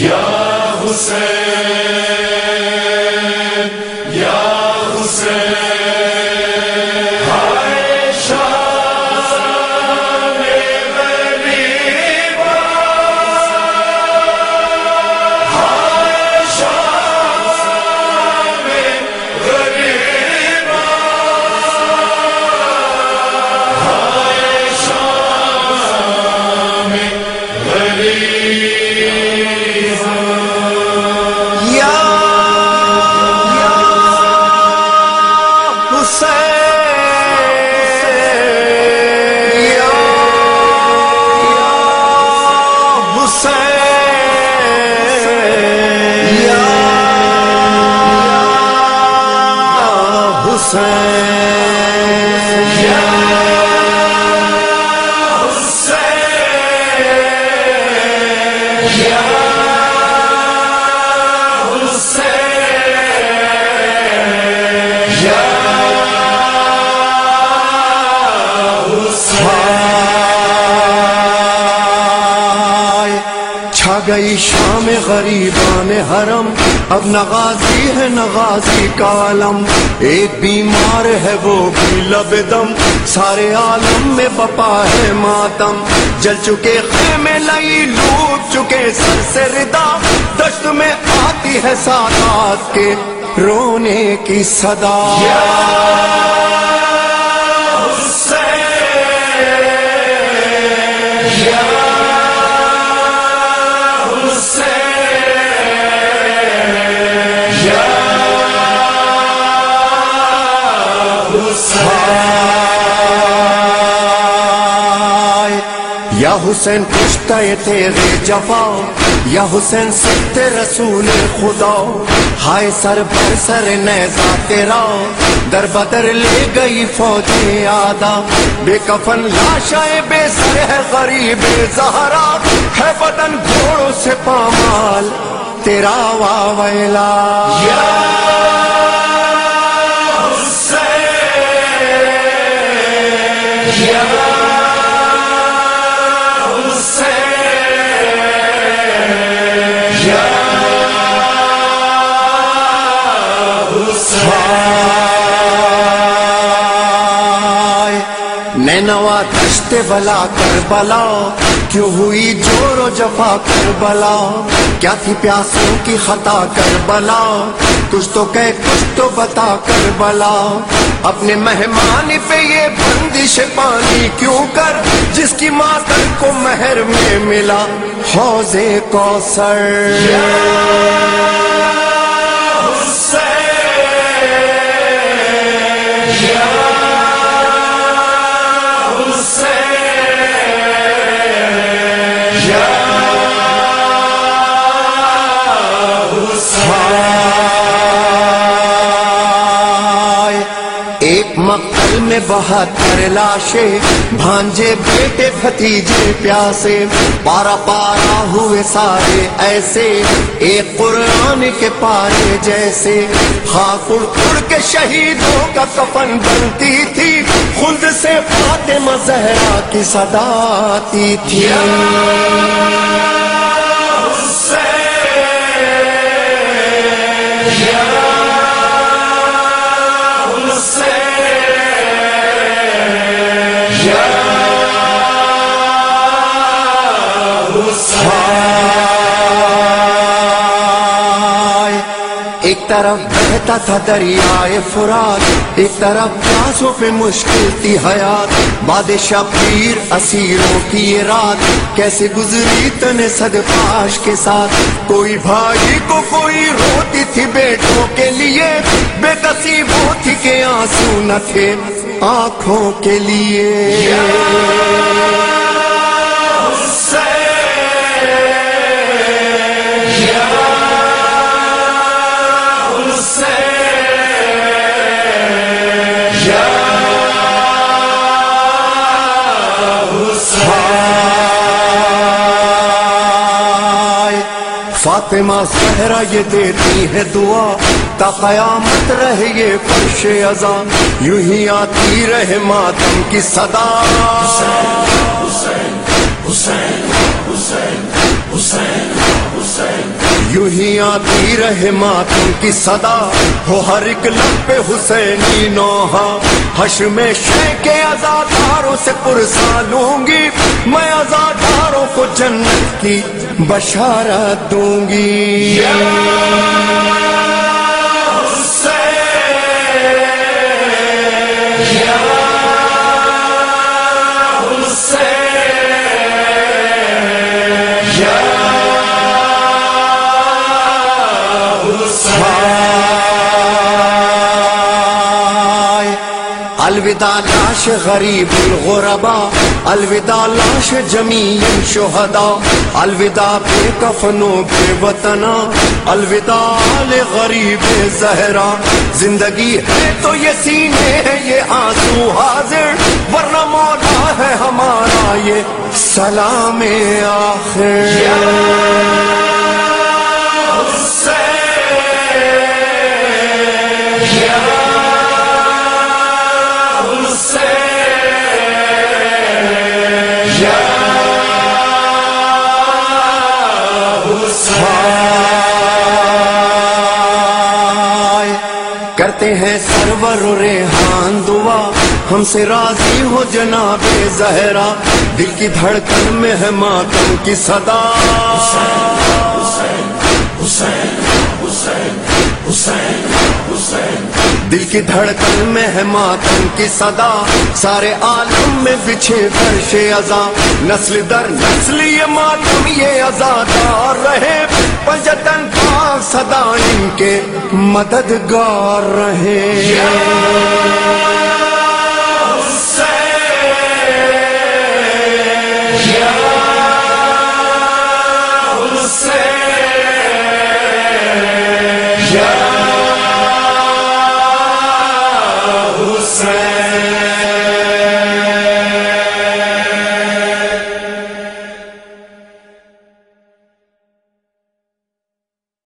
یا حسین گئی شام غریبان حرم. اب نغازی ہے نغازی کا علم ایک بیمار ہے وہ بھی لب دم. سارے عالم میں بپا ہے ماتم. جل چکے خیمے لئی لوٹ چکے سر سے ردا. دشت میں آتی ہے ساتھ کے رونے کی صدا. یا حسین پشتا تیرے جفا، یا حسین ست رسول خدا، ہائے سر پر سر نیزا تیرا۔ در بدر لے گئی فوج آدھا، بے کفن لاشائے بے سر ہے غریب زہرا۔ ہے بدن گھوڑوں سے پامال، تیرا واویلا نینوا بلا کر بلا کیوں ہوئی جور و جفا کر بلا کیا تھی پیاسوں کی خطا کر بلا کچھ تو کہ کچھ تو بتا کر بلا اپنے مہمان پہ یہ بندش پانی کیوں کر؟ جس کی ماتر کو مہر میں ملا۔ حوضے کوثر۔ ایک بہتر لاشے بھانجے بیٹے بھتیجے پیاسے، پارا پارا ہوئے سارے ایسے، ایک قرآن کے پارے جیسے۔ خاک اڑ اڑ کے شہیدوں کا کفن بنتی تھی خود سے فاطمہ زہرا کی صدا آتی تھی۔ طرف بہتا تھا دریائے فرات ایک طرف پیاسوں پہ مشکل تھی حیات۔ بادشاہ پیر اسیروں کی یہ رات، کیسے گزری تن صد پاش کے ساتھ۔ کوئی بھائی کو کوئی روتی تھی بیٹوں کے لیے، بے کسی وہ تھی کہ آنسو نہ تھے آنکھوں کے لیے۔ فاطمہ زہرا یہ دیتی ہے دعا تا قیامت رہے یہ فرش ازاں یوں ہی آتی رہے ماتم کی صدا۔ حسین حسین حسین حسین یوں ہی آتی رہے ماتم کی صدا۔ ہو ہر ایک لب پہ حسینی نوحا حشر میں شے کے ازاداروں سے پرسا لوں گی۔ میں ازاداروں کو جنت کی بشارت دوں گی۔ الوداع لاش غریب الغربا الوداع، لاش جمیع شہدا الوداع بے کفنوں بے وطنا الوداع آل غریب زہرا۔ زندگی ہے تو یہ سینے ہے یہ آنسو حاضر، ورنہ مولا ہے ہمارا یہ سلام آخر۔ سرور ریحان دعا، ہم سے راضی ہو جناب زہرا۔ دل کی دھڑکن میں ہے ماتم کی صدا۔ دل کی دھڑکن میں ہے ماتم کی صدا، سارے عالم میں بچھے فرش ازا نسل در نسل یہ ماتم، یہ ازادار رہے۔ پنجتن کا صدا ان کے مددگار رہے۔